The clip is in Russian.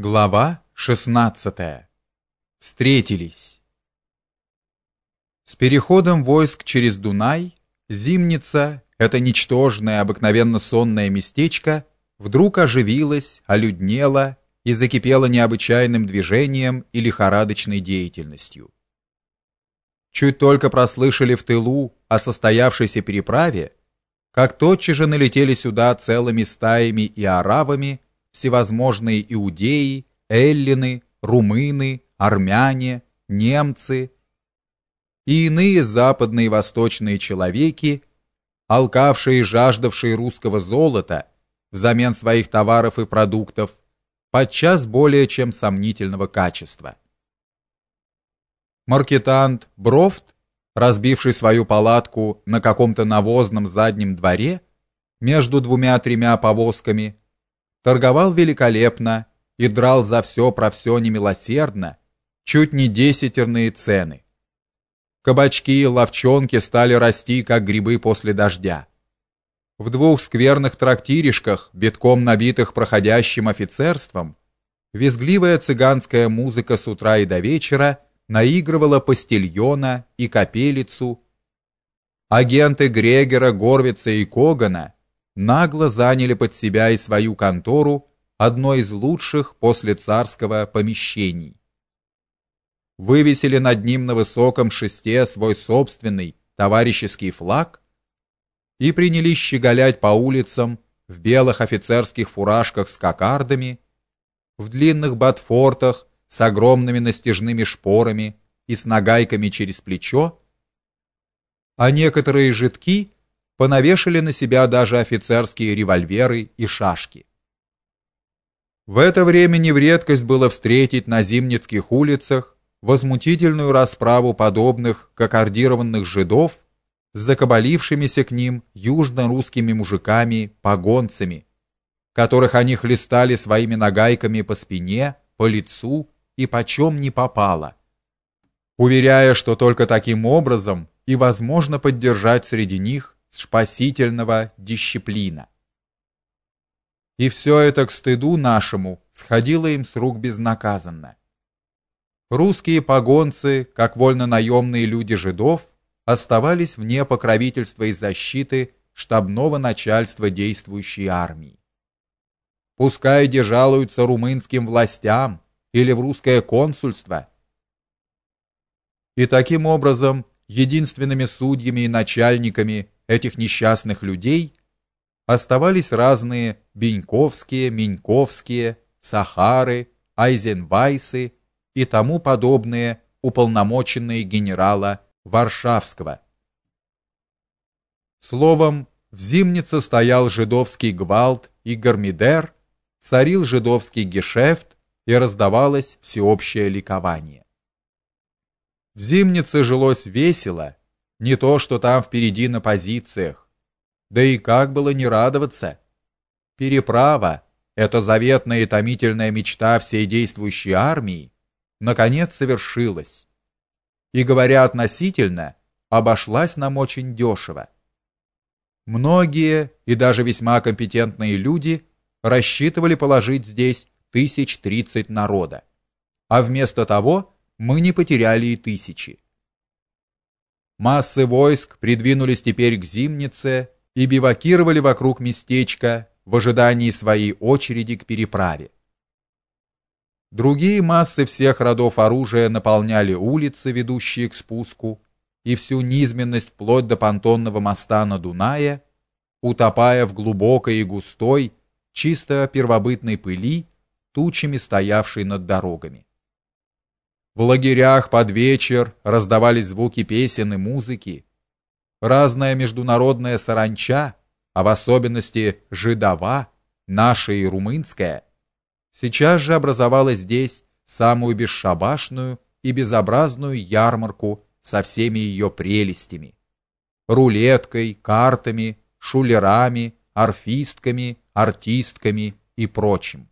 Глава 16. Встретились. С переходом войск через Дунай Зимница, это ничтожное, обыкновенно сонное местечко, вдруг оживилось, олюднело и закипело необычайным движением и лихорадочной деятельностью. Чуть только прослышали в тылу о состоявшейся переправе, как тотчас же налетели сюда целыми стаями и аравами всевозможные иудеи, эллины, румыны, армяне, немцы и иные западные и восточные человеки, алкавшие и жаждавшие русского золота взамен своих товаров и продуктов, подчас более чем сомнительного качества. Маркетант Брофт, разбивший свою палатку на каком-то навозном заднем дворе между двумя-тремя повозками, торговал великолепно и драл за все про все немилосердно, чуть не десятерные цены. Кабачки и ловчонки стали расти, как грибы после дождя. В двух скверных трактиришках, битком набитых проходящим офицерством, визгливая цыганская музыка с утра и до вечера наигрывала постильона и капелицу. Агенты Грегера, Горвица и Когана нагло заняли под себя и свою контору, одно из лучших после царского помещений. Вывесили над ним на высоком шесте свой собственный товарищеский флаг и принялись щеголять по улицам в белых офицерских фуражках с кокардами, в длинных ботфортах с огромными настежными шпорами и с нагайками через плечо, а некоторые жидки понавешали на себя даже офицерские револьверы и шашки. В это время не в редкость было встретить на зимницких улицах возмутительную расправу подобных кокардированных жидов с закабалившимися к ним южно-русскими мужиками-погонцами, которых они хлестали своими нагайками по спине, по лицу и почем не попало, уверяя, что только таким образом и возможно поддержать среди них спасительного дисциплина. И все это к стыду нашему сходило им с рук безнаказанно. Русские погонцы, как вольно-наемные люди жидов, оставались вне покровительства и защиты штабного начальства действующей армии. Пускай де жалуются румынским властям или в русское консульство. И таким образом единственными судьями и начальниками этих несчастных людей оставались разные Беньковские, Меньковские, Сахары, Айзенвайсы и тому подобные уполномоченные генерала Варшавского. Словом, в Зимнице стоял жидовский гвалт и гармидер, царил жидовский гешефт и раздавалось всеобщее ликование. В Зимнице жилось весело, не то, что там впереди на позициях. Да и как было не радоваться? Переправа это заветная и томительная мечта всей действующей армии наконец совершилась. И говоря относительно, обошлась нам очень дешево. Многие и даже весьма компетентные люди рассчитывали положить здесь тысяч тридцать народа. А вместо того мы не потеряли и тысячи. Массы войск придвинулись теперь к Зимнице и бивакировали вокруг местечка в ожидании своей очереди к переправе. Другие массы всех родов оружия наполняли улицы, ведущие к спуску, и всю низменность вплоть до понтонного моста на Дунае, утопая в глубокой и густой, чисто первобытной пыли, тучами стоявшей над дорогами. В лагерях под вечер раздавались звуки песен и музыки. Разная международная саранча, а в особенности жидова, наша и румынская, сейчас же образовала здесь самую бесшабашную и безобразную ярмарку со всеми ее прелестями: рулеткой, картами, шулерами, арфистками, артистками и прочим.